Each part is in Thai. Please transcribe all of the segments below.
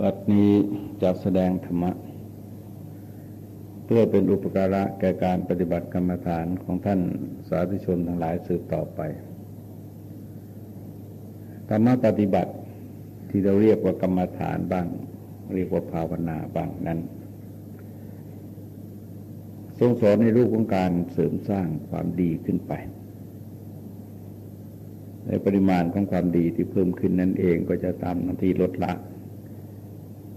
บัดนี้จะแสดงธรรมะ เพื่อเป็นอุปการะแก่การปฏิบัติกรรมฐานของท่านสาธุชนทั้งหลายสืบต่อไป ธรรมะปฏิบัติที่เราเรียกว่ากรรมฐานบ้าง เรียกว่าภาวนาบ้างนั้นทรงสอนในรูปของการเสริมสร้างความดีขึ้นไป ในปริมาณของความดีที่เพิ่มขึ้นนั่นเองก็จะตามนาทีลดละ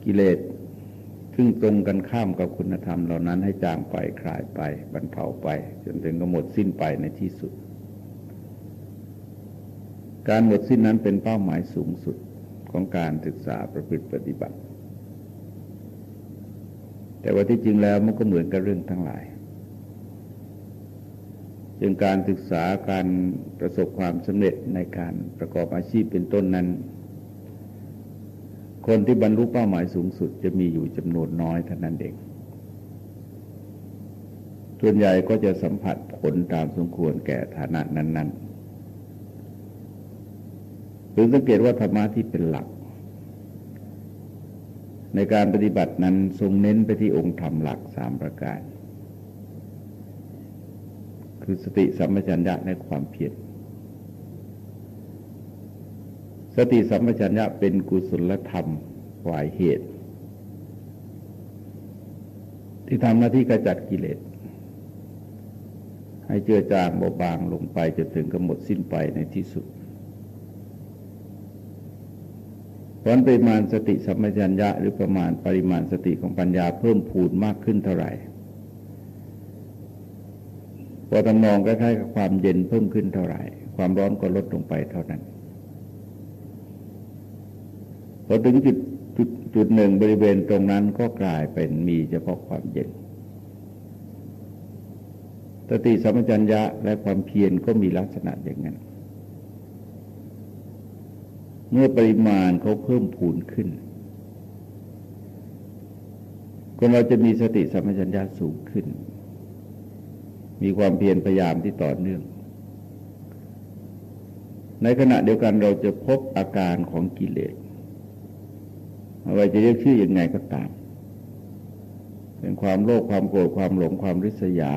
กิเลสซึ่งตรงกันข้ามกับคุณธรรมเหล่านั้นให้จางไปคลายไปบรรเทาไป จนถึงก็หมดสิ้นไปในที่สุด การหมดสิ้นนั้นเป็นเป้าหมายสูงสุดของการศึกษาประพฤติปฏิบัติ แต่ว่าที่จริงแล้วมันก็เหมือนกับเรื่องทั้งหลายจึงการศึกษาการประสบความสำเร็จในการประกอบอาชีพเป็นต้นนั้น คนที่บรรลุเป้าหมายสูงสุดจะมีอยู่จำนวนน้อยเท่านั้นเองส่วนใหญ่ก็จะสัมผัสผลตามสมควรแก่ฐานะนั้นๆถึงสังเกตว่าธรรมะที่เป็นหลัก ในการปฏิบัตินั้นทรงเน้นไปที่องค์ธรรมหลักสามประการ คือสติสัมปชัญญะในความเพียรสติสัมปชัญญะเป็นกุศลธรรม ฝ่ายเหตุ ที่ทำหน้าที่กระจัดกิเลส ให้เจือจางเบาบางลงไปจนถึงกำหนดสิ้นไปในที่สุดผลปริมาณสติสัมปชัญญะหรือประมาณปริมาณสติของปัญญาเพิ่มพูนมากขึ้นเท่าไหร่พอตำนองคล้ายๆกับความเย็นเพิ่มขึ้นเท่าไหร่ ความร้อนก็ลดลงไปเท่านั้นพอถึงจุด จุดจุดหนึ่งบริเวณตรงนั้นก็กลายเป็นมีเฉพาะความเย็นสติสัมปชัญญะและความเพียรก็มีลักษณะอย่างนั้น เมื่อปริมาณเขาเพิ่มพูนขึ้น คนเราจะมีสติสัมปชัญญะสูงขึ้น มีความเพียรพยายามที่ต่อเนื่อง ในขณะเดียวกันเราจะพบอาการของกิเลส ว่าจะเรียกชื่ออยังไงก็ตาม เป็นความโลภความโกรธความหลงความริษยา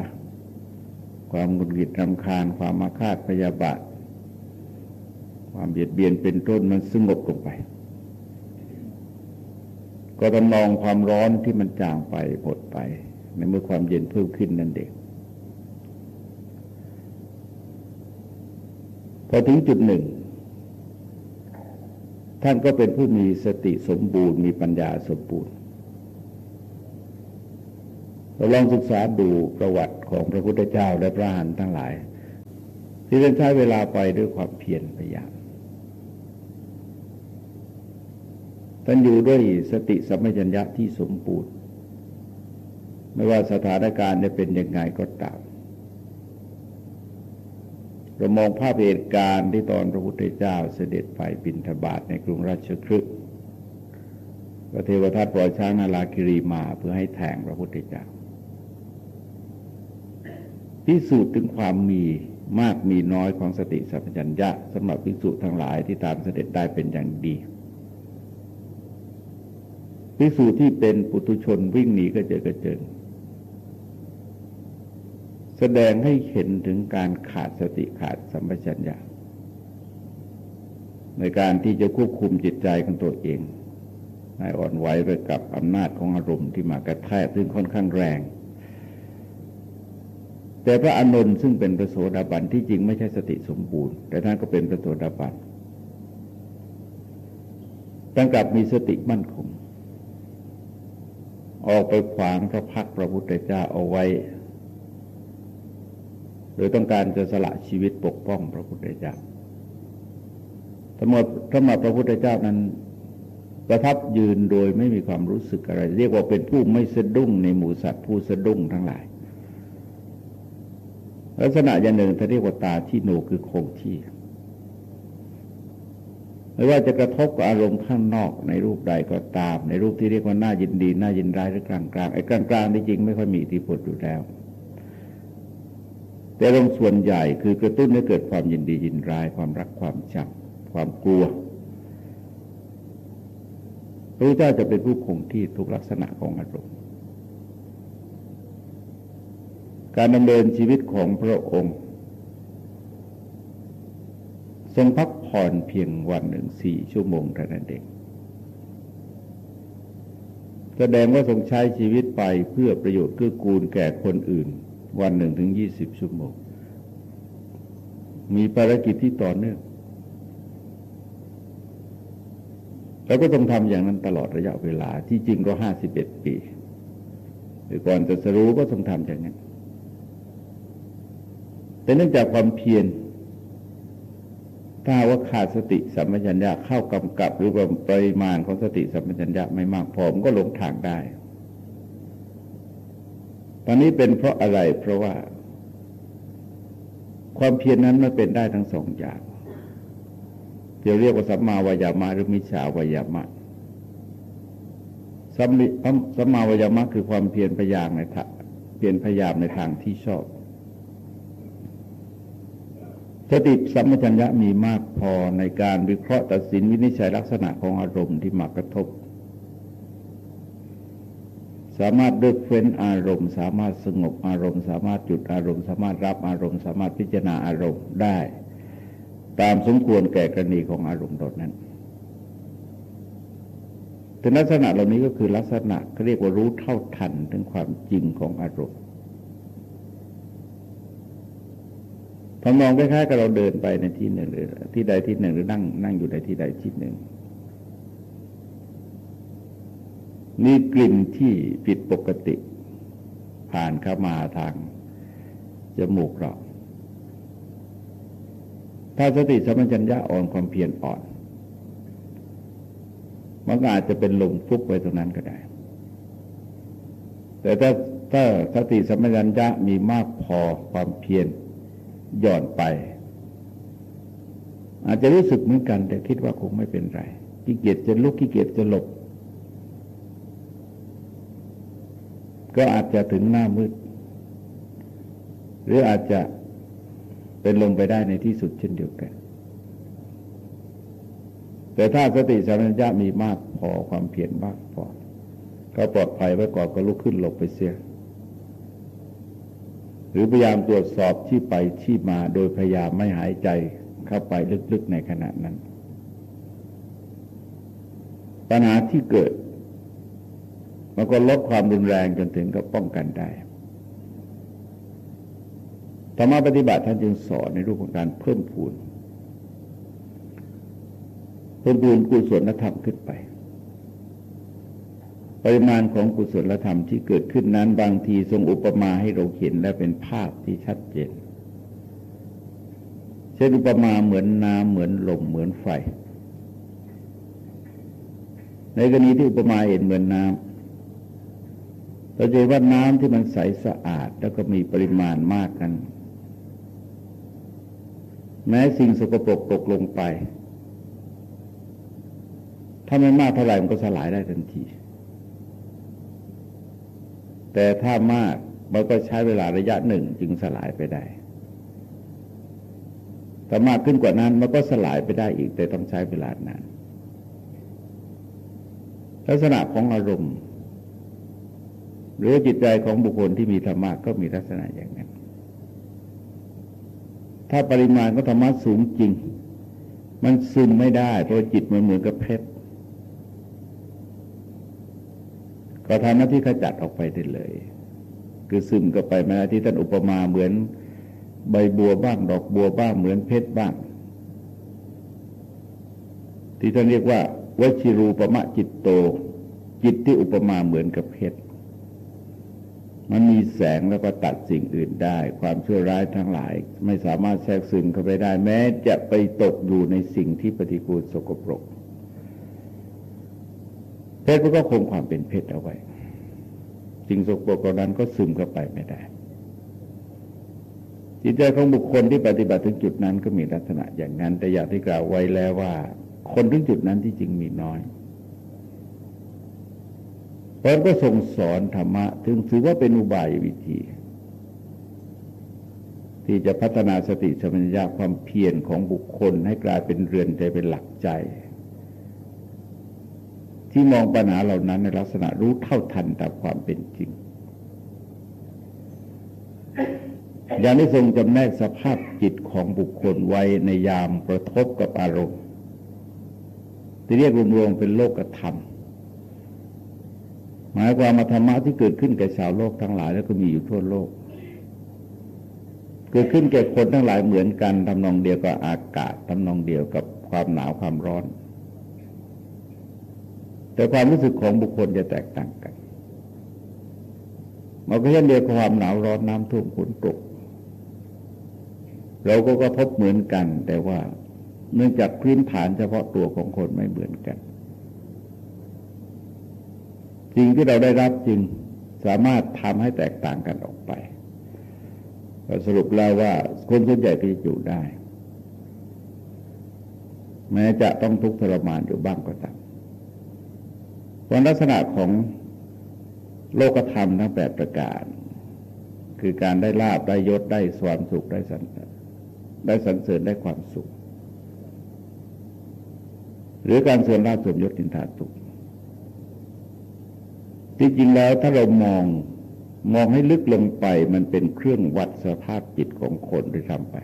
ความหงุดหงิดรำคาญ ความมาคาดพยาบาทความเบียดเบียนเป็นต้นมันสงบลงไป ก็ตำนองความร้อนที่มันจางไปหมดไป ในเมื่อความเย็นเพิ่มขึ้นนั่นเองพอถึงจุดหนึ่ง ท่านก็เป็นผู้มีสติสมบูรณ์มีปัญญาสมบูรณ์เราลองศึกษาดูประวัติของพระพุทธเจ้าและพระหันทั้งหลาย ที่ท่านใช้เวลาไปด้วยความเพียรพยายามท่านอยู่ด้วยสติสัมปชัญญะที่สมบูรณ์ ไม่ว่าสถานการณ์จะเป็นยังไงก็ตาม เรามองภาพเหตุการณ์ที่ตอนพระพุทธเจ้าเสด็จไปบินทบาทในกรุงราชคฤห์พระเทวทัตปล่อยช้างนาลาคิรีมาเพื่อให้แทงพระพุทธเจ้าพิสูจน์ถึงความมีมากมีน้อยของสติสัมปชัญญะสำหรับพิสูจน์ทั้งหลายที่ตามเสด็จได้เป็นอย่างดีพิสูจน์ที่เป็นปุถุชนวิ่งหนีก็เจอกระเจิง แสดงให้เห็นถึงการขาดสติขาดสัมปชัญญะในการที่จะควบคุมจิตใจของตัวเองให้อ่อนไหวไปกับอำนาจของอารมณ์ที่มากระแทกซึ่งค่อนข้างแรง แต่พระอานนท์ซึ่งเป็นพระโสดาบันที่จริงไม่ใช่สติสมบูรณ์ แต่ท่านก็เป็นพระโสดาบันตั้งกับมีสติมั่นคง ออกไปขวางพระพักพระพุทธเจ้าเอาไว้ ดยต้องการจะสละชีวิตปกป้องพระพุทธเจ้าทั้งหมดทั้งหมดพระพุทธเจ้านั้น ประทับยืนโดยไม่มีความรู้สึกอะไร เรียกว่าเป็นผู้ไม่สะดุ้งในหมู่สัตว์ผู้สะดุ้งทั้งหลาย ลักษณะอย่างหนึ่งท่าเรียกว่าตาที่โนคือคงที่ไม่ว่าจะกระทบกับอารมณ์ข้างนอกในรูปใดก็ตาม ในรูปที่เรียกว่าน่ายินดีน่ายินร้ายหรือกลางๆไอ้กลางๆที่จริงไม่ค่อยมีอิทธิพลอยู่แล้ว แต่อารมณ์ส่วนใหญ่คือกระตุ้นให้เกิดความยินดียินร้าย ความรักความชังความกลัวพระพุทธเจ้าจะเป็นผู้คงที่ทุกลักษณะของอารมณ์การดำเนินชีวิตของพระองค์ทรงพักผ่อนเพียงวันหนึ่งสี่ชั่วโมงเท่านั้นเองแสดงว่าทรงใช้ชีวิตไปเพื่อประโยชน์เกื้อกูลแก่คนอื่น วันหนึ่งถึงยี่สิบชั่วโมง มีภารกิจที่ต่อเนื่อง แล้วก็ต้องทำอย่างนั้นตลอดระยะเวลาที่จริงก็ห้าสิบเอ็ดปีหรือก่อนจะสรู้ก็ต้องทำอย่างนั้น แต่เนื่องจากความเพียรถ้าว่าขาดสติสัมปชัญญะเข้ากำกับหรือว่าปริมาณของสติสัมปชัญญะไม่มากพอมันก็หลงทางได้ ตอนนี้เป็นเพราะอะไรเพราะว่า ความเพียรนนั้นมันเป็นได้ทั้งสองอย่างจะเรียกว่าสัมมาวายามะหรือมิจฉาวายามะสัมสัมมาวายามะคือความเพียรพยายามในทางเพียรพยายามในทางที่ชอบสติสัมปชัญญะมีมากพอในการวิเคราะห์ตัดสินวินิจฉัยลักษณะของอารมณ์ที่มากระทบ สามารถเลือกเฟ้นอารมณ์ สามารถสงบอารมณ์ สามารถหยุดอารมณ์ สามารถรับอารมณ์ สามารถพิจารณาอารมณ์ได้ ตามสมควรแก่กรณีของอารมณ์ดนั้นแต่ลักษณะเหล่านี้ก็คือลักษณะเขาเรียกว่ารู้เท่าทันถึงความจริงของอารมณ์ทำนองคล้ายๆกับเราเดินไปในที่หนึ่งหรือที่ใดที่หนึ่งหรือนั่งนั่งอยู่ในที่ใดที่หนึ่ง มีกลิ่นที่ผิดปกติ ผ่านเข้ามาทางจมูกเราถ้าสติสัมปชัญญะอ่อนความเพียรอ่อน มันอาจจะเป็นลมฟุบไปตรงนั้นก็ได้ แต่ถ้าถ้าสติสัมปชัญญะมีมากพอความเพียรหย่อนไป อาจจะรู้สึกเหมือนกัน แต่คิดว่าคงไม่เป็นไรขี้เกียจจะลุกขี้เกียจจะหลบ ก็อาจจะถึงหน้ามืด หรืออาจจะเป็นลงไปได้ในที่สุดเช่นเดียวกัน แต่ถ้าสติสัมปชัญญะมีมากพอความเพียรมากพอ ก็ปลอดภัยไว้ก่อนก็ลุกขึ้นหลบไปเสีย หรือพยายามตรวจสอบที่ไปที่มาโดยพยายามไม่หายใจเข้าไปลึกๆในขณะนั้น ปัญหาที่เกิด มันก็ลดความรุนแรงจนถึงกับป้องกันได้ธรรมะปฏิบัติท่านจึงสอนในรูปของการเพิ่มพูนเพิ่มพูนกุศลธรรมขึ้นไป ปริมาณของกุศลธรรมที่เกิดขึ้นนั้นบางทีทรงอุปมาให้เราเห็นและเป็นภาพที่ชัดเจนเช่นอุปมาเหมือนน้ำเหมือนลมเหมือนไฟ ในกรณีที่อุปมาเห็นเหมือนน้ำ เราจะเห็นว่าน้ำที่มันใสสะอาดแล้วก็มีปริมาณมากกันแม้สิ่งสกปรกตกลงไป ถ้าไม่มากเท่าไหร่มันก็สลายได้ทันที แต่ถ้ามากมันก็ใช้เวลาระยะหนึ่งจึงสลายไปได้แต่มากขึ้นกว่านั้นมันก็สลายไปได้อีก แต่ต้องใช้เวลานาน ลักษณะของอารมณ์ หรือจิตใจของบุคคลที่มีธรรมะก็มีลักษณะอย่างนั้น ถ้าปริมาณของธรรมะสูงจริง มันซึมไม่ได้เพราะจิตมันเหมือนกับเพชรก็ทำหน้าที่ขจัดออกไปได้เลย คือซึมก็ไปมาที่ท่านอุปมาเหมือนใบบัวบ้าง ดอกบัวบ้างเหมือนเพชรบ้าง ที่ท่านเรียกว่าวชิรูปมะจิตโต จิตที่อุปมาเหมือนกับเพชร มันมีแสงแล้วก็ตัดสิ่งอื่นได้ ความชั่วร้ายทั้งหลาย ไม่สามารถแทรกซึมเข้าไปได้ แม้จะไปตกอยู่ในสิ่งที่ปฏิกูลสกปรก เพชรก็คงความเป็นเพชรเอาไว้สิ่งสกปรกเหล่านั้นก็ซึมเข้าไปไม่ได้ จิตใจของบุคคลที่ปฏิบัติถึงจุดนั้นก็มีลักษณะอย่างนั้น แต่อย่างที่กล่าวไว้แล้วว่า คนถึงจุดนั้นที่จริงมีน้อย พระก็ทรงสอนธรรมะ ถึงถือว่าเป็นอุบายวิธี ที่จะพัฒนาสติสมัญญะความเพียรของบุคคลให้กลายเป็นเรือนใจเป็นหลักใจ ที่มองปัญหาเหล่านั้นในลักษณะรู้เท่าทันตามความเป็นจริง อย่างนี้ทรงจำแนกสภาพจิตของบุคคลไว้ในยามกระทบกับอารมณ์ ที่เรียกรวมๆเป็นโลกธรรม หมายความมาธรรมะที่เกิดขึ้นแก่ชาวโลกทั้งหลาย แล้วก็มีอยู่ทั่วโลก เกิดขึ้นแก่คนทั้งหลายเหมือนกันทำนองเดียวกับอากาศทำนองเดียวกับความหนาวความร้อน แต่ความรู้สึกของบุคคลจะแตกต่างกันมันก็เช่นเดียวกับความหนาวร้อนน้ำท่วมฝนตกเราก็กระทบเหมือนกัน แต่ว่าเนื่องจากพื้นฐานเฉพาะตัวของคนไม่เหมือนกัน สิ่งที่เราได้รับจึงสามารถทำให้แตกต่างกันออกไปสรุปแล้วว่าคนส่วนใหญ่ก็จะอยู่ได้ แม้จะต้องทุกข์ทรมานอยู่บ้างก็ตามวันลักษณะของโลกธรรมทั้งแปดประการ คือการได้ลาบได้ยศได้สวามสุขได้สันได้สันเสริญได้ความสุข หรือการเสริญลาบสมยศตินทาตุก ที่จริงแล้วถ้าเรามองมองให้ลึกลงไปมันเป็นเครื่องวัดสภาพจิตของคนที่ทำไป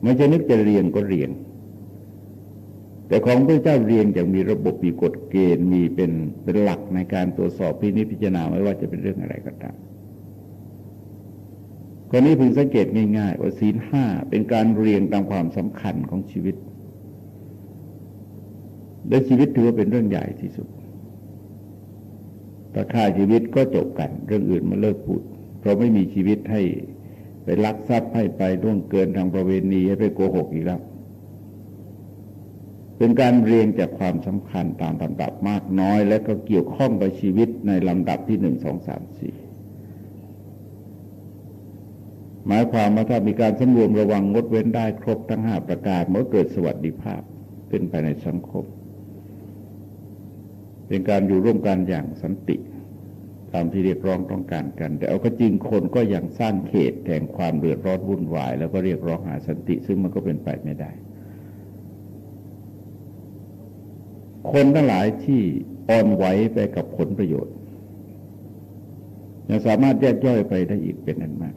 ไม่จะนึกจะเรียนก็เรียน แต่ของพระเจ้าเรียนอย่างมีระบบมีกฎเกณฑ์มีเป็นเป็นหลักในการตรวจสอบพินิจพิจารณาไม่ว่าจะเป็นเรื่องอะไรก็ตามคนนี้พึงสังเกตง่ายๆว่าศีลห้าเป็นการเรียงตามความสำคัญของชีวิต และชีวิตถือว่าเป็นเรื่องใหญ่ที่สุดถ้าฆ่าชีวิตก็จบกัน เรื่องอื่นมาเลิกพูด เพราะไม่มีชีวิตให้ไปลักทรัพย์ให้ไปล่วงเกินทางประเวณีให้ไปโกหกอีกแล้ว เป็นการเรียงจากความสำคัญตามลำดับมากน้อย และก็เกี่ยวข้องกับชีวิตในลำดับที่หนึ่งสองสามสี่หมายความว่าถ้ามีการสำรวมระวังงดเว้นได้ครบทั้งห้าประการเมื่อเกิดสวัสดิภาพเป็นไปในสังคม เป็นการอยู่ร่วมกันอย่างสันติตามที่เรียกร้องต้องการกัน แต่เอาก็จริงคนก็ยังสร้างเขตแห่งความเดือดร้อนวุ่นวาย แล้วก็เรียกร้องหาสันติ ซึ่งมันก็เป็นไปไม่ได้ คนทั้งหลายที่อ่อนไหวไปกับผลประโยชน์ยังสามารถแยกย่อยไปได้อีกเป็นอันมาก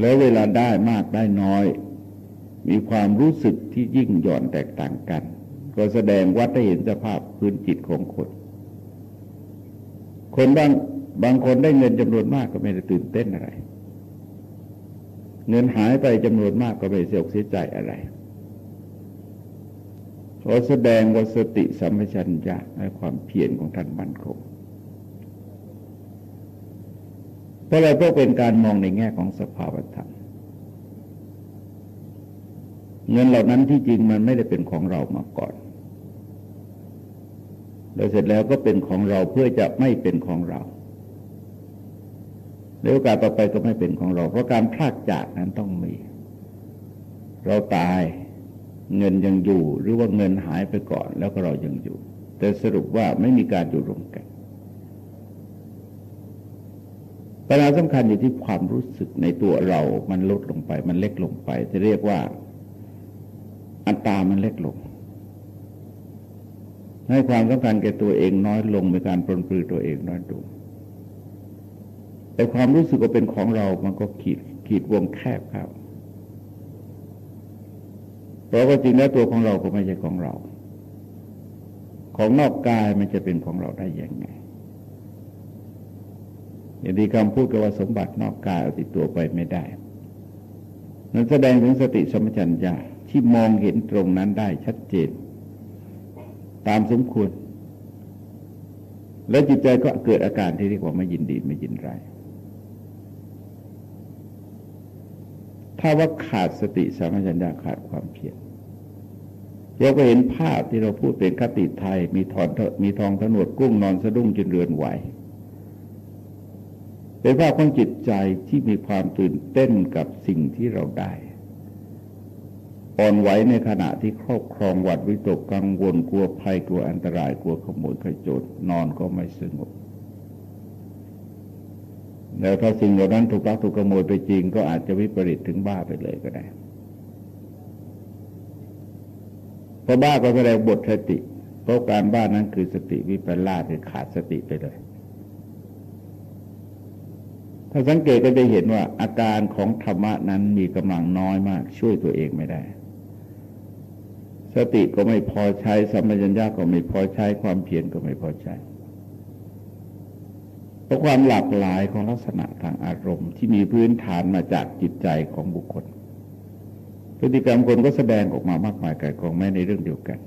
แล้วเวลาได้มากได้น้อย มีความรู้สึกที่ยิ่งหย่อนแตกต่างกัน ก็แสดงวัดได้เห็นสภาพพื้นจิตของคน คนบางบางคนได้เงินจำนวนมากก็ไม่ได้ตื่นเต้นอะไร เงินหายไปจำนวนมากก็ไม่เสียอกเสียใจอะไรขอแสดงว่าสติสัมปชัญญะและความเพียรของท่านมั่นคงเพราะอะไรเพราะเป็นการมองในแง่ของสภาวธรรมเงินเหล่านั้นที่จริงมันไม่ได้เป็นของเรามาก่อน แล้วเสร็จแล้วก็เป็นของเราเพื่อจะไม่เป็นของเราแล้วโอกาสต่อไปก็ไม่เป็นของเรา เพราะการพลากจากนั้นต้องมี เราตายเงินยังอยู่ หรือว่าเงินหายไปก่อนแล้วก็เรายังอยู่ แต่สรุปว่าไม่มีการอยู่รวมกันปัญหาสำคัญอยู่ที่ความรู้สึกในตัวเรา มันลดลงไป มันเล็กลงไป จะเรียกว่า อัตรามันเล็กลง ให้ความสำคัญแก่ตัวเองน้อยลงในการปลนปลือตัวเองน้อยลงแต่ความรู้สึกว่าเป็นของเรา มันก็ขีดขีดวงแคบครับเพราะว่าจริงแล้วตัวของเราก็ไม่ใช่ของเรา ของนอกกายมันจะเป็นของเราได้ยังไง อย่างที่คำพูดกับว่าสมบัตินอกกายเอาติดตัวไปไม่ได้ นั้นแสดงถึงสติสมัชัญญาที่มองเห็นตรงนั้นได้ชัดเจน ตามสมควร แล้วจิตใจก็เกิดอาการที่เรียกว่าไม่ยินดีไม่ยินร้ายถ้าว่าขาดสติสัมปชัญญะขาดความเพียรเราก็เห็นภาพที่เราพูดเป็นคติไทย มีทอนมีทองถนวดกุ้งนอนสะดุ้งจนเรือนไหวเป็นภาพของจิตใจที่มีความตื่นเต้นกับสิ่งที่เราได้ อ่อนไหวในขณะที่ครอบครองหวัดวิตกกังวลกลัวภัยกลัวอันตรายกลัวขโมยขโจรนอนก็ไม่สงบแล้วถ้าสิ่งเหล่านั้นถูกลักถูกขโมยไปจริง ก็อาจจะวิปริตถึงบ้าไปเลยก็ได้เพราะบ้าก็แสดงบทสติ เพราะการบ้านนั้นคือสติวิปลาสคือขาดสติไปเลย ถ้าสังเกตก็จะเห็นว่าอาการของธรรมะนั้นมีกำลังน้อยมาก ช่วยตัวเองไม่ได้ สติก็ไม่พอใช้สัมปชัญญะก็ไม่พอใช้ความเพียรก็ไม่พอใช้เพราะความหลากหลายของลักษณะทางอารมณ์ ที่มีพื้นฐานมาจากจิตใจของบุคคล พฤติกรรมคนก็แสดงออกมามากมายกายกองแม้ในเรื่องเดียวกัน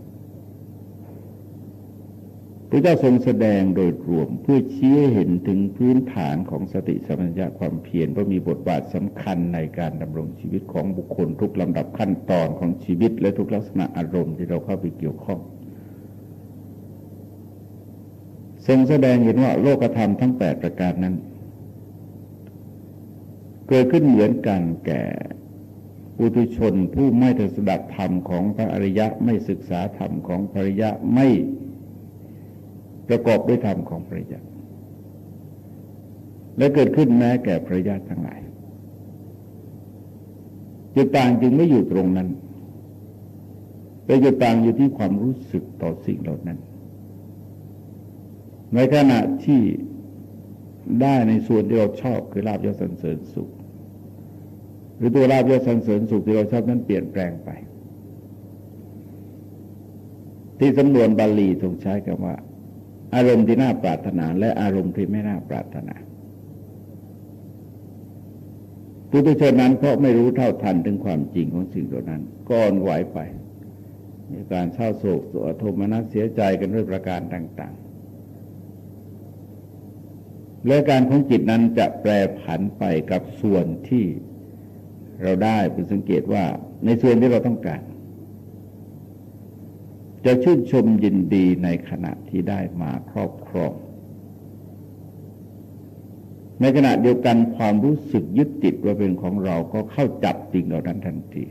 พระเจ้าทรงแสดงโดยรวมเพื่อชี้ให้เห็นถึงพื้นฐานของสติสัมปชัญญะความเพียรเพราะมีบทบาทสำคัญในการดำรงชีวิตของบุคคลทุกลำดับขั้นตอนของชีวิต และทุกลักษณะอารมณ์ที่เราเข้าไปเกี่ยวข้อง ทรงแสดงเห็นว่าโลกธรรมทั้งแปดประการนั้น เกิดขึ้นเหมือนกันแก่ปุถุชนผู้ไม่ได้สดับธรรมของพระอริยะไม่ศึกษาธรรมของพระอริยะไม่ ประกอบด้วยธรรมของพระอริและเกิดขึ้นแม้แก่พระอริทั้งหลายจุดต่างจึงไม่อยู่ตรงนั้น แต่จุดต่างอยู่ที่ความรู้สึกต่อสิ่งเหล่านั้น ในขณะที่ได้ในส่วนที่เราชอบคือลาบยศสันเสริญสุข หรือตัวลาบยศสันเสริญสุขที่เราชอบนั้นเปลี่ยนแปลงไป ที่สำนวนบาลีทรงใช้คำว่า อารมณ์ที่น่าปรารถนา และอารมณ์ที่ไม่น่าปรารถนาปุถุชนนั้นเพราะไม่รู้เท่าทันถึงความจริงของสิ่งเหล่านั้นก็อ่อนไหวไป มีการเศร้าโศกโศโทมนัสเสียใจกันด้วยประการต่าง ๆ และการของจิตนั้นจะแปรผันไปกับส่วนที่เราได้เป็นสังเกตว่าในส่วนที่เราต้องการ จะชื่นชมยินดีในขณะที่ได้มาครอบครอง ในขณะเดียวกันความรู้สึกยึดติดว่าเป็นของเราก็เข้าจับสิ่งเหล่านั้นทันที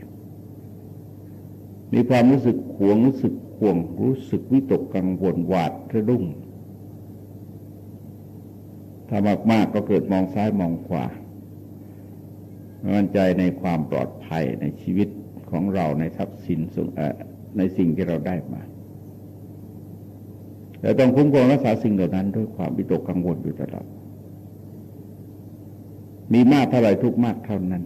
มีความรู้สึกหวงรู้สึกห่วงรู้สึกวิตกกังวลหวาดระดุ้งถ้ามากๆก็เกิดมองซ้ายมองขวามั่นใจในความปลอดภัยในชีวิตของเราในทรัพย์สิน ในสิ่งที่เราได้มาแต่ต้องคุ้มครองรักษาสิ่งเหล่านั้นด้วยความวิตกกังวลอยู่ตลอดมีมากเท่าไรทุกมากเท่านั้น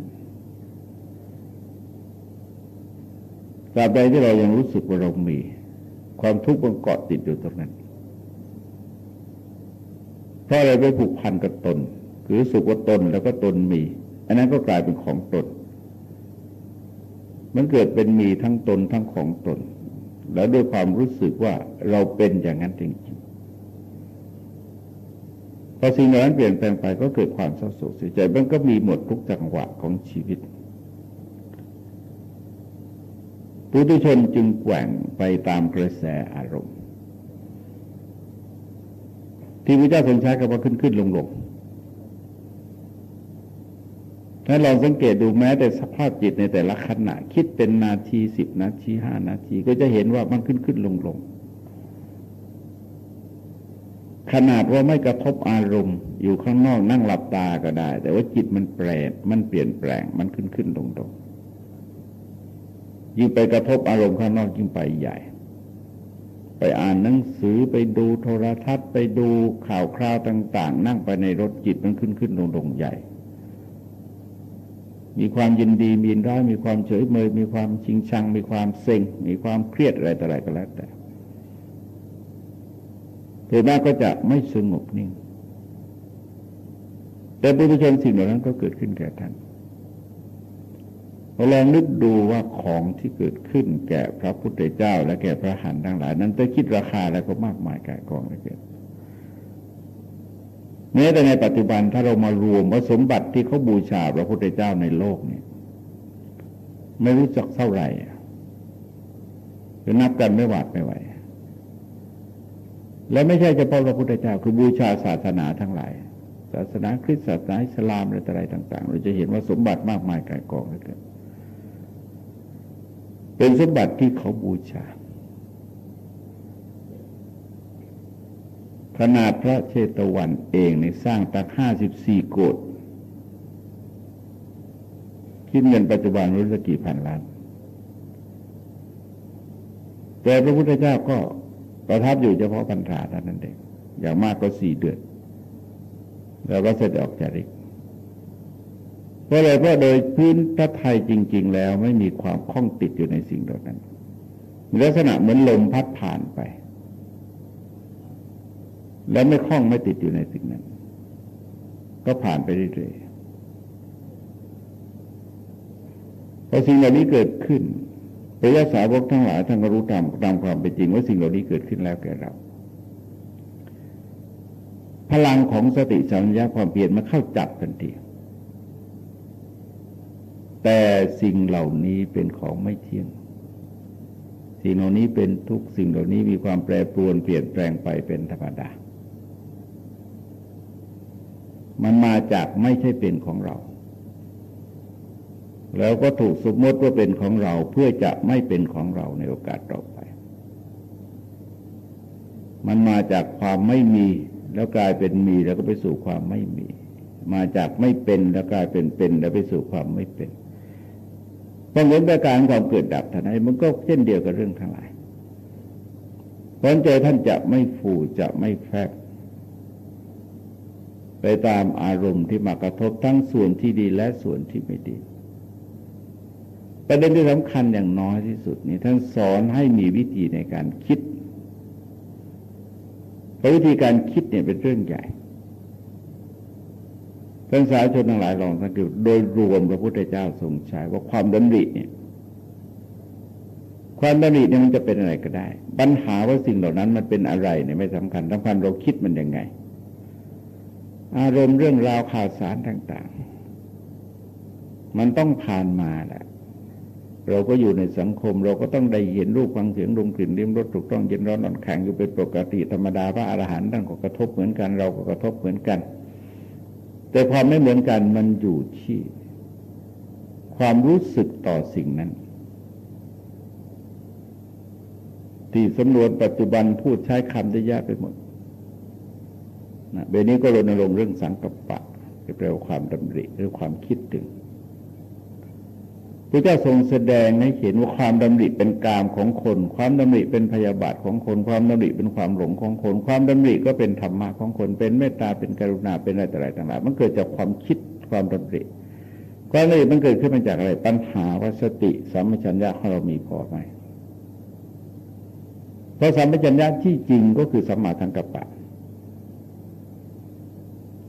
ตราบใดที่เรายังรู้สึกว่าเรามี ความทุกข์มันเกาะติดอยู่ตรงนั้น เพราะอะไรไปผูกพันกับตน คือสุขว่าตนแล้วก็ตนมี อันนั้นก็กลายเป็นของตน มันเกิดเป็นมีทั้งตนทั้งของตน แล้วด้วยความรู้สึกว่าเราเป็นอย่างนั้นจริงๆพอสิ่งเหล่านั้นเปลี่ยนแปลงไปก็เกิดความเศร้าโศกเสียใจมันก็มีหมดทุกจังหวะของชีวิตปุถุชนจึงแกว่งไปตามกระแสอารมณ์ ที่พระเจ้าทรงใช้คำว่าขึ้นขึ้นลงลง ถ้าลองสังเกตดูแม้แต่สภาพจิตในแต่ละขณะ คิดเป็นนาทีสิบนาทีห้านาที ก็จะเห็นว่ามันขึ้นขึ้นลงลงขนาดว่าไม่กระทบอารมณ์ อยู่ข้างนอกนั่งหลับตาก็ได้ แต่ว่าจิตมันแปรมันเปลี่ยนแปลงมันขึ้นขึ้นลงลงยิ่งไปกระทบอารมณ์ข้างนอกยิ่งไปใหญ่ ไปอ่านหนังสือไปดูโทรทัศน์ ไปดูข่าวคราวต่าง ๆ นั่งไปในรถจิตมันขึ้นขึ้นลงลงใหญ่ มีความยินดีมีร้ายมีความเฉยเมยมีความชิงชัง มีความเซ็ง มีความเครียดอะไรต่ออะไรก็แล้วแต่เถิดมาก็จะไม่สงบนิ่ง แต่ปุถุชนสิ่งเหล่านั้นก็เกิดขึ้นแก่ท่านเราลองนึกดูว่าของที่เกิดขึ้นแก่พระพุทธเจ้า และแก่พระหันทั้งหลาย นั้นจะคิดราคาแล้วก็มากมายกายกองเลยเกิด แม้แต่ในปัจจุบันถ้าเรามารวมว่าสมบัติที่เขาบูชาพระพุทธเจ้าในโลกเนี่ย ไม่รู้จักเท่าไหร่คือนับกันไม่หวาดไม่ไหว และไม่ใช่เฉพาะพระพุทธเจ้า คือบูชาศาสนาทั้งหลาย ศาสนาคริสต์ศาสนาอิสลามอะไรต่ออะไรต่าง ๆ เราจะเห็นว่าสมบัติมากมายกายกองเลยเกินเป็นสมบัติที่เขาบูชา ขนาดพระเชตวันเองในสร้างตักห้าสิบสี่โกดคิดเงินปัจจุบันรู้สักกี่พันล้าน แต่พระพุทธเจ้าก็ประทับอยู่เฉพาะพรรษาเท่านั้นเองอย่างมากก็สี่เดือน แล้วก็เสด็จออกจากริกเพราะอะไรเพราะโดยพื้นพระไทยจริง ๆ แล้วไม่มีความคล้องติดอยู่ในสิ่งเหล่านั้นลักษณะเหมือนลมพัดผ่านไป แล้วไม่คล้องไม่ติดอยู่ในสิ่งนั้น ก็ผ่านไปเรื่อยๆพอสิ่งเหล่านี้เกิดขึ้นพระยาสาวกทั้งหลายท่านก็รู้ตามตามความเป็นจริงว่าสิ่งเหล่านี้เกิดขึ้นแล้วแก่เรา พลังของสติสัมยาความเปลี่ยนมาเข้าจับทันทีแต่สิ่งเหล่านี้เป็นของไม่เที่ยง สิ่งเหล่านี้เป็นทุกสิ่งเหล่านี้มีความแปรปรวนเปลี่ยนแปลงไปเป็นธรรมดา มันมาจากไม่ใช่เป็นของเรา แล้วก็ถูกสมมติว่าเป็นของเราเพื่อจะไม่เป็นของเราในโอกาสต่อไป มันมาจากความไม่มีแล้วกลายเป็นมีแล้วก็ไปสู่ความไม่มี มาจากไม่เป็นแล้วกลายเป็นเป็นแล้วไปสู่ความไม่เป็นพอเหมือนประการความเกิดดับท่านไอ้มันก็เช่นเดียวกับเรื่องทั้งหลายเพราะใจท่านจะไม่ฟูจะไม่แฟบ ไปตามอารมณ์ที่มากระทบทั้งส่วนที่ดีและส่วนที่ไม่ดีประเด็นที่สำคัญอย่างน้อยที่สุดนี่ท่านสอนให้มีวิธีในการคิดเพราะวิธีการคิดเนี่ยเป็นเรื่องใหญ่ท่านสาชนทั้งหลายลองสังเกตโดยรวมพระพุทธเจ้าทรงใช้ว่าความดำริเนี่ย ความดำริเนี่ยมันจะเป็นอะไรก็ได้ ปัญหาว่าสิ่งเหล่านั้นมันเป็นอะไรเนี่ยไม่สำคัญสำคัญเราคิดมันยังไง อารมณ์เรื่องราวข่าวสารต่าง ๆ มันต้องผ่านมาแหละเราก็อยู่ในสังคม เราก็ต้องได้เห็นรูปฟังเสียงดมกลิ่นลิ้มรสถูกต้องเย็นร้อนนอนแข็งอยู่เป็นปกติธรรมดาพระอรหันต์ท่านก็กระทบเหมือนกัน เราก็กระทบเหมือนกัน แต่ความไม่เหมือนกันมันอยู่ที่ ความรู้สึกต่อสิ่งนั้น ที่สำนวนปัจจุบันพูดใช้คำได้ยากไปหมด นะเบนี้ก็รณรงค์เรื่องสังกัปปะที่แปลว่าความดำริหรือความคิดถึงพระเจ้าทรงแสดงให้เห็นว่าความดำริเป็นกามของคน ความดำริเป็นพยาบาทของคน ความดำริเป็นความหลงของคน ความดำริก็เป็นธรรมะของคน เป็นเมตตาเป็นกรุณาเป็นอะไรต่ออะไรต่างๆมันเกิดจากความคิดความดำริความดำริมันเกิดขึ้นมาจากอะไรปัญหาว่าสติสัมปชัญญะของเรามีพอไหมเพราะสัมปชัญญะที่จริงก็คือสัมมาทังกัปปะ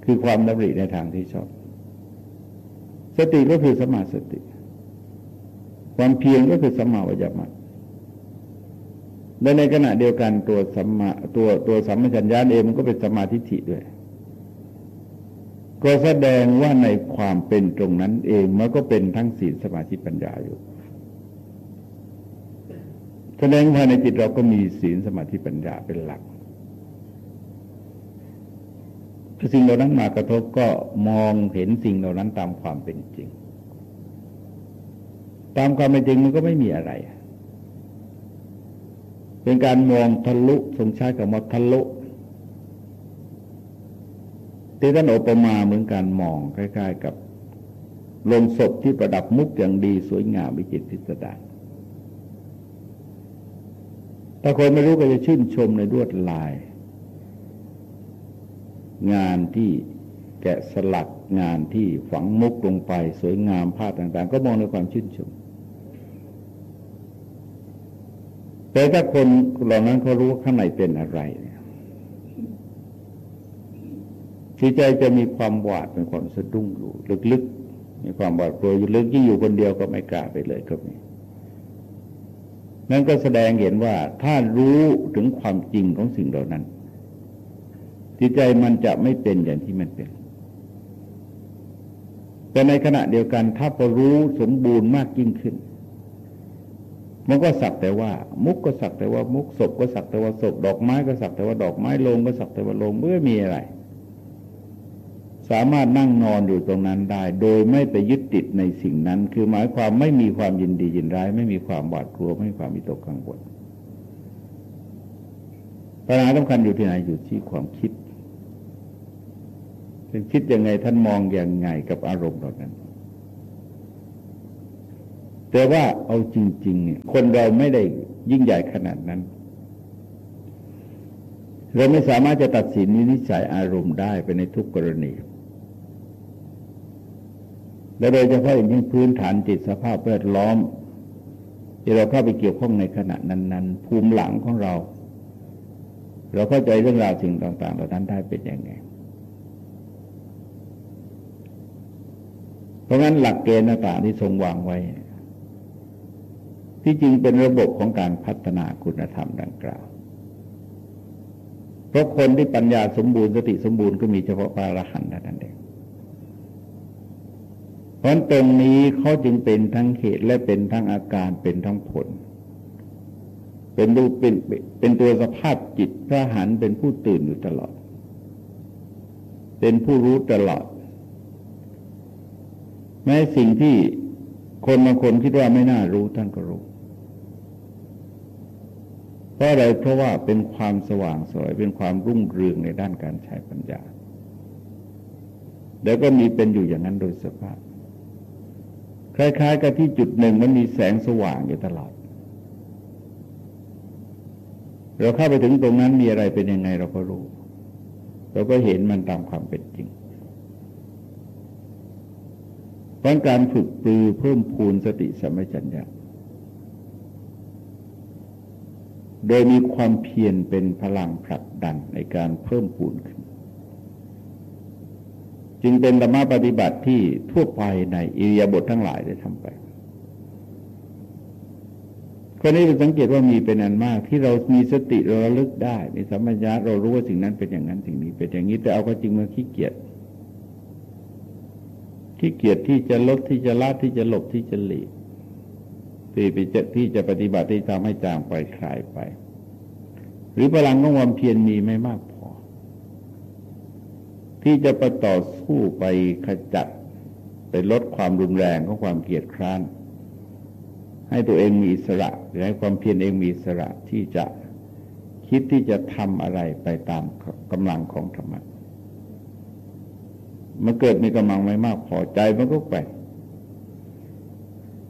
คือความดำริในทางที่ชอบ สติก็คือสมาสติ ความเพียรก็คือสัมมาวิญญาณและในขณะเดียวกันตัวสัมมาตัวตัวสัมมาชัญญาเองมันก็เป็นสมาธิฐิด้วย ก็แสดงว่าในความเป็นตรงนั้นเองมันก็เป็นทั้งศีลสมาธิปัญญาอยู่แสดงภายในจิตเราก็มีศีลสมาธิปัญญาเป็นหลัก สิ่งเหล่านั้นมากระทบก็มองเห็นสิ่งเหล่านั้นตามความเป็นจริง ตามความเป็นจริงมันก็ไม่มีอะไร เป็นการมองทะลุทรงใช้กับมาทะลุที่ท่านอุปมาเหมือนการมองคล้ายๆกับลงศพที่ประดับมุกอย่างดีสวยงามวิจิตรพิสดารถ้าคนไม่รู้ก็จะชื่นชมในรวดลาย งานที่แกะสลักงานที่ฝังมุกลงไป สวยงามภาพต่างๆ ก็มองในความชื่นชม แต่ถ้าคนเหล่านั้นเขารู้ว่าข้างในเป็นอะไรเนี่ยจิตใจจะมีความหวาดเป็นความสะดุ้งอยู่ลึกๆ มีความหวาดกลัวอยู่ลึกยิ่งอยู่คนเดียวก็ไม่กล้าไปเลยก็มีนั่นก็แสดงเห็นว่าถ้ารู้ถึงความจริงของสิ่งเหล่านั้น จิตใจมันจะไม่เป็นอย่างที่มันเป็น แต่ในขณะเดียวกันถ้าพอรู้สมบูรณ์มากยิ่งขึ้น มันก็สักแต่ว่า มุกก็สักแต่ว่ามุกศพก็สักแต่ว่าศพดอกไม้ก็สักแต่ว่าดอกไม้ลงก็สักแต่ว่าลงเมื่อมีอะไร สามารถนั่งนอนอยู่ตรงนั้นได้ โดยไม่ไปยึดติดในสิ่งนั้น คือหมายความไม่มีความยินดียินร้าย ไม่มีความหวาดกลัว ไม่มีความมีตกกังวลปัญหาสำคัญอยู่ที่ไหนอยู่ที่ความคิด เป็นคิดยังไงท่านมองอย่างไงกับอารมณ์เหล่านั้น แต่ว่าเอาจริงๆเนี่ยคนเราไม่ได้ยิ่งใหญ่ขนาดนั้น เราไม่สามารถจะตัดสินนิสัยอารมณ์ได้ไปในทุกกรณีและโดยเฉพาะอย่างยิ่งพื้นฐานจิตสภาพแวดล้อม ที่เราเข้าไปเกี่ยวข้องในขณะนั้น ๆ ภูมิหลังของเรา เราเข้าใจเรื่องราวสิ่งต่าง ๆ เหล่านั้นได้เป็นยังไง เพราะงั้นหลักเกณฑ์ต่างๆที่ทรงวางไว้ ที่จริงเป็นระบบของการพัฒนาคุณธรรมดังกล่าว เพราะคนที่ปัญญาสมบูรณ์สติสมบูรณ์ก็มีเฉพาะพระอรหันต์นั่นเองเพราะตรงนี้เขาจึงเป็นทั้งเหตุและเป็นทั้งอาการเป็นทั้งผล เป็นดูเป็นเป็นตัวสภาพจิตพระหันเป็นผู้ตื่นอยู่ตลอด เป็นผู้รู้ตลอด แม้สิ่งที่คนบางคนคิดว่าไม่น่ารู้ท่านก็รู้เพราะอะไรเพราะว่าเป็นความสว่างสวยเป็นความรุ่งเรืองในด้านการใช้ปัญญา แล้วก็มีเป็นอยู่อย่างนั้นโดยสภาพ คล้าย ๆ กับที่จุดหนึ่งมันมีแสงสว่างอยู่ตลอด เราเข้าไปถึงตรงนั้นมีอะไรเป็นยังไงเราก็รู้ เราก็เห็นมันตามความเป็นจริง ราะการฝึกปรือเพิ่มพูนสติสัมปชัญญะโดยมีความเพียรเป็นพลังผลักดันในการเพิ่มพูนขึ้น จึงเป็นธรรมะปฏิบัติที่ทั่วไปในอิริยาบถททั้งหลายได้ทำไปคนนี้เป็นสังเกตว่ามีเป็นอันมากที่เรามีสติเราระลึกได้ มีสัมปชัญญะเรารู้ว่าสิ่งนั้นเป็นอย่างนั้นสิ่งนี้เป็นอย่างนี้แต่เอาก็จริงมาขี้เกียจ ขี้เกียจที่จะลดที่จะละที่จะหลบที่จะหลีกที่ไปจะที่จะปฏิบัติที่ทำให้จางไปคลายไป หรือพลังของความเพียรมีไม่มากพอ ที่จะไปต่อสู้ไปขจัดไปลดความรุนแรงของความเกียดคร้าน ให้ตัวเองมีอิสระหรือให้ความเพียรเองมีอิสระที่จะคิดที่จะทำอะไรไปตามกำลังของธรรมะ มันเกิดมีกำลังไม่มากพอใจมันก็ไป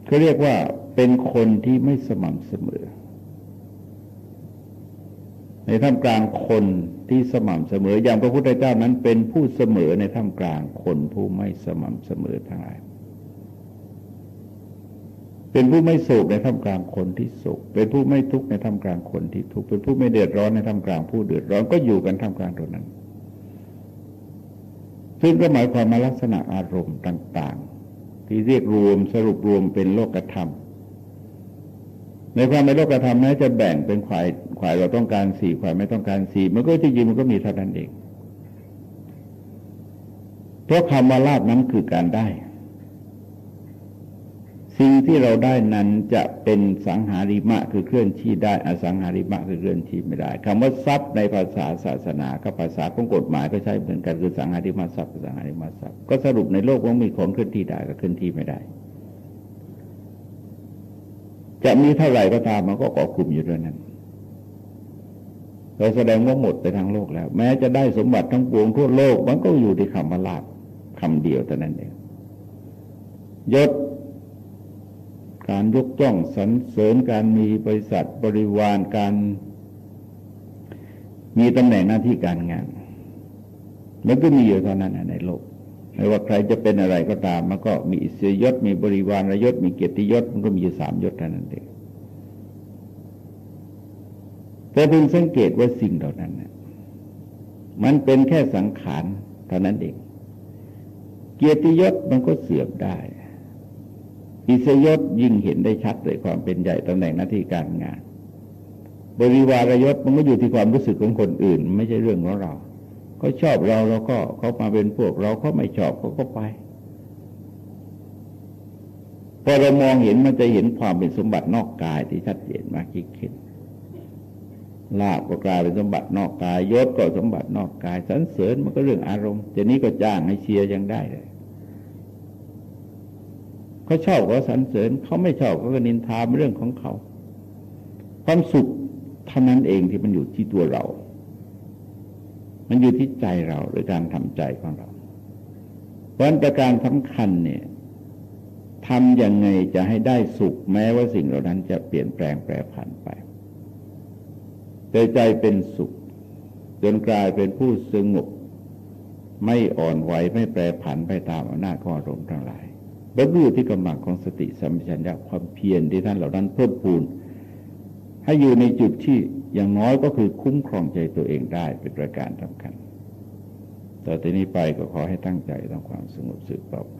เขาเรียกว่าเป็นคนที่ไม่สม่ำเสมอ ในท่ามกลางคนที่สม่ำเสมอ อย่างพระพุทธเจ้านั้นเป็นผู้เสมอในท่ามกลางคนผู้ไม่สม่ำเสมอทั้งหลายเป็นผู้ไม่โศกในท่ามกลางคนที่โศกเป็นผู้ไม่ทุกข์ในท่ามกลางคนที่ทุกข์ เป็นผู้ไม่เดือดร้อนในท่ามกลางผู้เดือดร้อนก็อยู่กันท่ามกลางตรงนั้น ซึ่งก็หมายความมาลักษณะอารมณ์ต่าง ๆ ที่เรียกรวมสรุปรวมเป็นโลกธรรม ในความในโลกธรรมนั้นจะแบ่งเป็นขวายขวายเราต้องการสี่ขวายไม่ต้องการสี่มันก็จริงๆมันก็มีเท่านั้นเองเพราะคำว่าลาบนั้นคือการได้ สิ่งที่เราได้นั้นจะเป็นสังหาริมะคือเคลื่อนที่ได้อสังหาริมะคือเคลื่อนที่ไม่ได้คำว่าทรัพย์ในภาษาศาสนากับภาษาของกฎหมายก็ใช้เหมือนกันคือสังหาริมะทรัพย์สังหาริมะทรัพย์ก็สรุปในโลกว่ามีของเคลื่อนที่ได้กับเคลื่อนที่ไม่ได้ จะมีเท่าไหร่ก็ตามมันก็เกาะกลุ่มอยู่ด้วยนั้นเราแสดงว่าหมดไปทั้งโลกแล้ว แม้จะได้สมบัติทั้งปวงทั่วโลก มันก็อยู่ที่คำว่าลาภคำเดียวแต่นั้นเองยศ การยกย่องสรรเสริญการมีบริษัทบริวารการ มีตำแหน่งหน้าที่การงาน มันก็มีอยู่เท่านั้นในโลกไม่ว่าใครจะเป็นอะไรก็ตามมันก็มีเสียยศมีบริวารยศมีเกียรติยศมันก็มีสามยศเท่านั้นเองแต่เพิ่งสังเกตว่าสิ่งเหล่านั้นมันเป็นแค่สังขารเท่านั้นเอง เกียรติยศมันก็เสื่อมได้ อิสยศยิ่งเห็นได้ชัดเลยความเป็นใหญ่ตำแหน่งหน้าที่การงาน บริวารยศมันก็อยู่ที่ความรู้สึกของคนอื่น ไม่ใช่เรื่องของเราเขาชอบเราเราก็เขามาเป็นพวกเราเขาไม่ชอบเขาก็ไปพอเรามองเห็นมันจะเห็นความเป็นสมบัตินอกกายที่ชัดเจนมากยิ่งขึ้นลาบก็กลายเป็นสมบัตินอกกายยศก็สมบัตินอกกายสรรเสริญมันก็เรื่องอารมณ์จนี้ก็จ้างให้เชียร์ยังได้เลย เขาชอบก็สรรเสริญเขาไม่ชอบก็นินทาเป็นเรื่องของเขา ความสุขเท่านั้นเองที่มันอยู่ที่ตัวเรา มันอยู่ที่ใจเราหรือการทำใจของเรา เพราะประการสำคัญเนี่ยทำยังไงจะให้ได้สุขแม้ว่าสิ่งเหล่านั้นจะเปลี่ยนแปลงแปรผันไปแต่ใจเป็นสุข จนกลายเป็นผู้สงบไม่อ่อนไหวไม่แปรผันไปตามอำนาจของอารมณ์ทั้งหลาย บรรลุที่กำลังของสติสัมปชัญญะความเพียรที่ท่านเหล่านั้นเพิ่มพูน ให้อยู่ในจุดที่อย่างน้อยก็คือคุ้มครองใจตัวเองได้เป็นประการสำคัญ ต่อจากนี้ไปก็ขอให้ตั้งใจทำความสงบสืบต่อไป